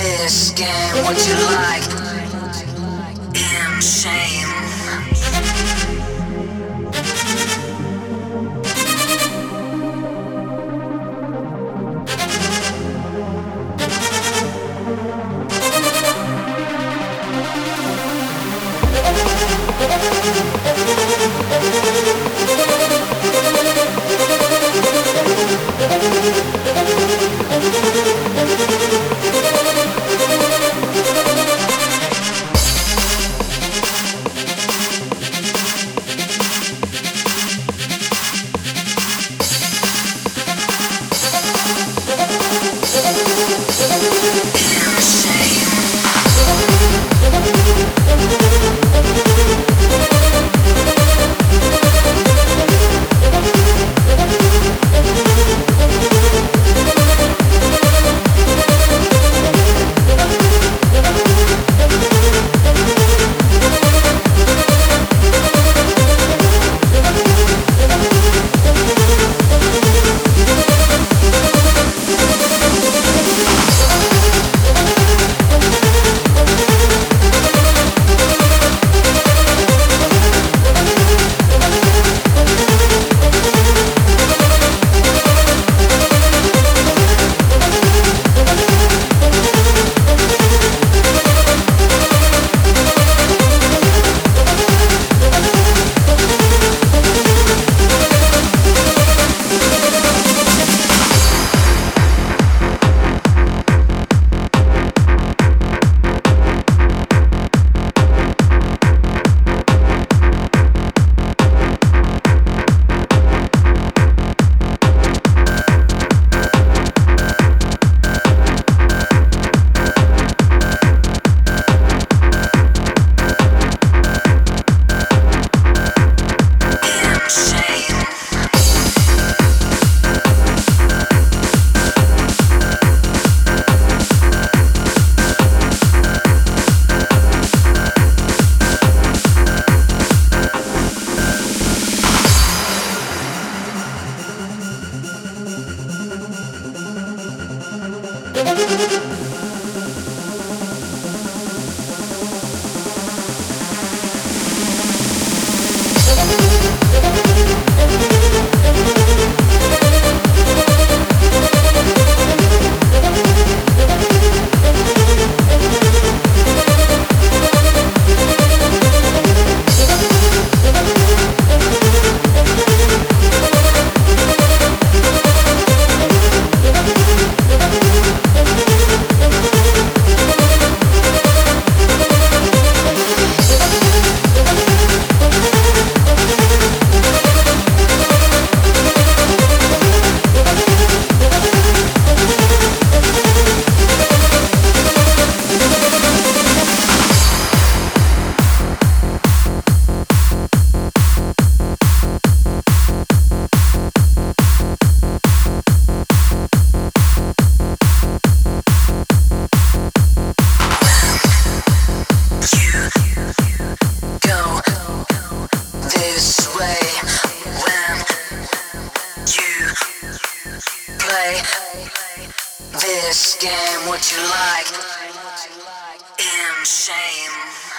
this game, would you like? In shame. game what you like. In shame.